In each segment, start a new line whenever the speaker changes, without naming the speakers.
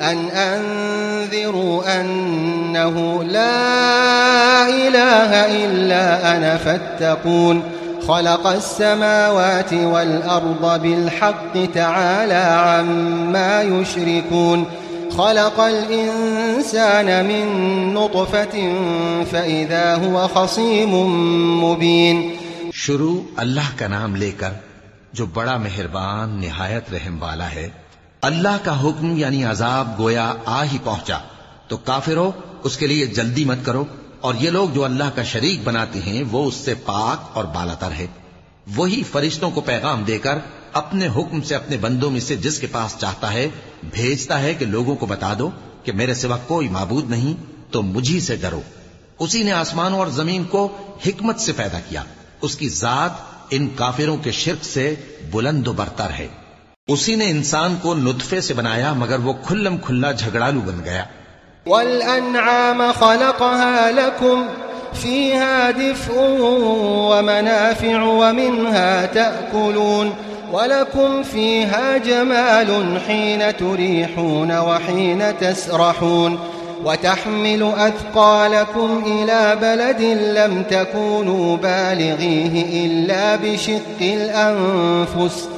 أن أنذروا أنه لا إله إلا أنا فاتقون. خلق السماوات والأرض بالحق تعالى عما يشركون. خلق الإنسان من نطفة فإذا هو خصيم مبين.
شروع اللہ کا نام لے کر جو بڑا مہربان، نہایت رحم والا ہے اللہ کا حکم یعنی عذاب گویا آ ہی پہنچا۔ تو کافرو، اس کے لیے جلدی مت کرو۔ اور یہ لوگ جو اللہ کا شریک بناتے ہیں، وہ اس سے پاک اور بالاتر ہے۔ وہی فرشتوں کو پیغام دے کر اپنے حکم سے اپنے بندوں میں سے جس کے پاس چاہتا ہے، بھیجتا ہے کہ لوگوں کو بتا دو کہ میرے سوا کوئی معبود نہیں، تو مجھی سے ڈرو۔ اسی نے آسمانوں اور زمین کو حکمت سے پیدا کیا۔ اس کی ذات ان کافروں کے شرک سے بلند و برتر ہے۔ اسی نے انسان کو نطفے سے بنایا، مگر وہ کھلم کھلا جھگڑالو بن گیا۔
والأنعام خلقها لكم، فيها دفء ومنافع ومنها تأكلون، ولكم فيها جمال حين تريحون وحين تسرحون، وتحمل أثقالكم إلى بلد لم تكونوا بالغيه إلا بشق الأنفس.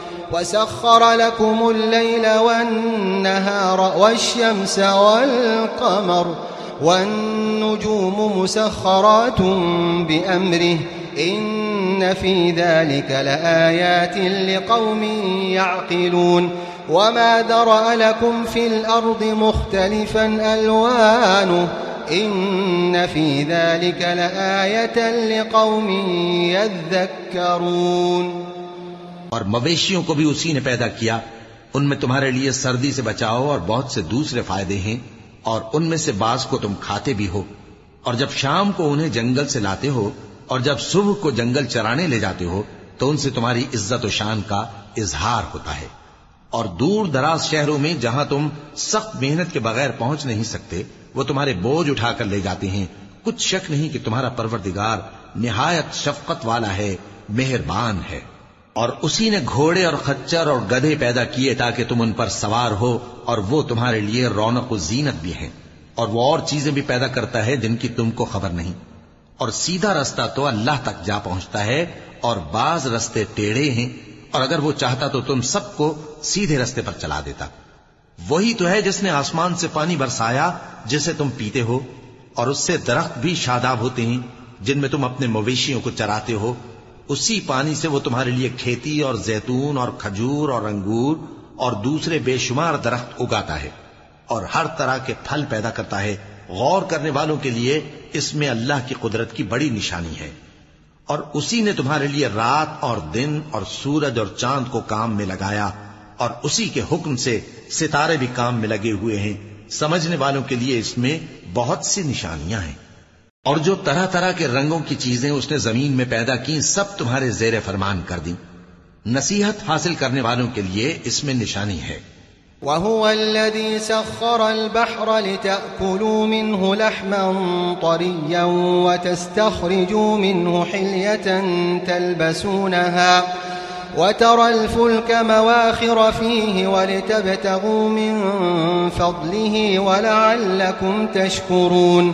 وسخر لكم الليل والنهار والشمس والقمر والنجوم مسخرات بأمره إن في ذلك لآيات لقوم يعقلون وما ذرأ لكم في الأرض مختلفا ألوانه إن في ذلك لآية لقوم يذكرون
اور مویشیوں کو بھی اسی نے پیدا کیا۔ ان میں تمہارے لیے سردی سے بچاؤ اور بہت سے دوسرے فائدے ہیں اور ان میں سے بعض کو تم کھاتے بھی ہو۔ اور جب شام کو انہیں جنگل سے لاتے ہو اور جب صبح کو جنگل چرانے لے جاتے ہو تو ان سے تمہاری عزت و شان کا اظہار ہوتا ہے۔ اور دور دراز شہروں میں جہاں تم سخت محنت کے بغیر پہنچ نہیں سکتے، وہ تمہارے بوجھ اٹھا کر لے جاتے ہیں۔ کچھ شک نہیں کہ تمہارا پروردگار نہایت شفقت والا ہے، مہربان ہے۔ اور اسی نے گھوڑے اور خچر اور گدھے پیدا کیے تاکہ تم ان پر سوار ہو اور وہ تمہارے لیے رونق و زینت بھی ہیں اور وہ اور چیزیں بھی پیدا کرتا ہے جن کی تم کو خبر نہیں۔ اور سیدھا رستہ تو اللہ تک جا پہنچتا ہے اور بعض رستے ٹیڑھے ہیں اور اگر وہ چاہتا تو تم سب کو سیدھے رستے پر چلا دیتا۔ وہی تو ہے جس نے آسمان سے پانی برسایا جسے تم پیتے ہو اور اس سے درخت بھی شاداب ہوتے ہیں جن میں تم اپنے مویشیوں کو چراتے ہو اسی پانی سے وہ تمہارے لیے کھیتی اور زیتون اور کھجور اور انگور اور دوسرے بے شمار درخت اگاتا ہے اور ہر طرح کے پھل پیدا کرتا ہے۔ غور کرنے والوں کے لیے اس میں اللہ کی قدرت کی بڑی نشانی ہے۔ اور اسی نے تمہارے لیے رات اور دن اور سورج اور چاند کو کام میں لگایا اور اسی کے حکم سے ستارے بھی کام میں لگے ہوئے ہیں۔ سمجھنے والوں کے لیے اس میں بہت سی نشانیاں ہیں۔ اور جو طرح طرح کے رنگوں کی چیزیں اس نے زمین میں پیدا کی سب تمہارے زیر فرمان کر دی نصیحت حاصل کرنے والوں کے لیے اس میں نشانی ہے۔
وهو الذي سخر البحر لتأكلوا منه لحما طريا وتستخرجوا منه حلية تلبسونها وترى الفلك مواخر فيه ولتبتغوا من فضله ولعلكم تشكرون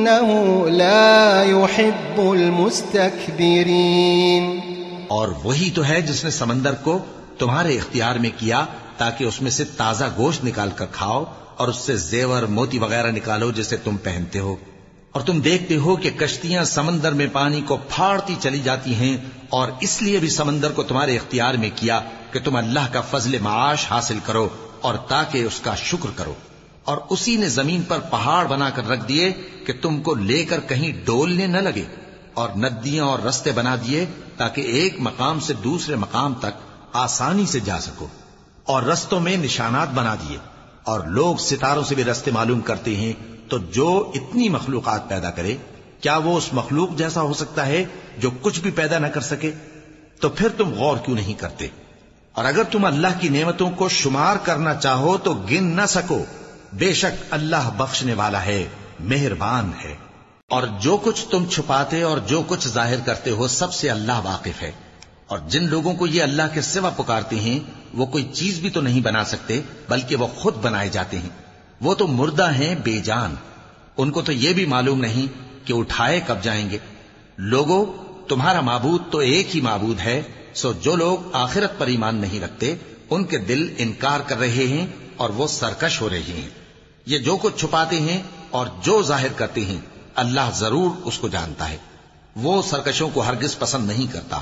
إنه لا يحب المستكبرين.
اور وہی تو ہے جس نے سمندر کو تمہارے اختیار میں کیا تاکہ اس میں سے تازہ گوشت نکال کر کھاؤ اور اس سے زیور، موتی وغیرہ نکالو جسے تم پہنتے ہو۔ اور تم دیکھتے ہو کہ کشتیاں سمندر میں پانی کو پھاڑتی چلی جاتی ہیں اور اس لیے بھی سمندر کو تمہارے اختیار میں کیا کہ تم اللہ کا فضل معاش حاصل کرو اور تاکہ اس کا شکر کرو۔ اور اسی نے زمین پر پہاڑ بنا کر رکھ دیے کہ تم کو لے کر کہیں ڈولنے نہ لگے اور ندیاں اور رستے بنا دیے تاکہ ایک مقام سے دوسرے مقام تک آسانی سے جا سکو اور رستوں میں نشانات بنا دیے اور لوگ ستاروں سے بھی رستے معلوم کرتے ہیں تو جو اتنی مخلوقات پیدا کرے، کیا وہ اس مخلوق جیسا ہو سکتا ہے جو کچھ بھی پیدا نہ کر سکے؟ تو پھر تم غور کیوں نہیں کرتے؟ اور اگر تم اللہ کی نعمتوں کو شمار کرنا چاہو تو گن نہ سکو۔ بے شک اللہ بخشنے والا ہے، مہربان ہے۔ اور جو کچھ تم چھپاتے اور جو کچھ ظاہر کرتے ہو، سب سے اللہ واقف ہے۔ اور جن لوگوں کو یہ اللہ کے سوا پکارتے ہیں، وہ کوئی چیز بھی تو نہیں بنا سکتے، بلکہ وہ خود بنائے جاتے ہیں۔ وہ تو مردہ ہیں، بے جان۔ ان کو تو یہ بھی معلوم نہیں کہ اٹھائے کب جائیں گے۔ لوگوں تمہارا معبود تو ایک ہی معبود ہے، سو جو لوگ آخرت پر ایمان نہیں رکھتے، ان کے دل انکار کر رہے ہیں اور وہ سرکش ہو رہے ہیں۔ یہ جو کچھ چھپاتے ہیں اور جو ظاہر کرتے ہیں، اللہ ضرور اس کو جانتا ہے۔ وہ سرکشوں کو ہرگز پسند نہیں کرتا۔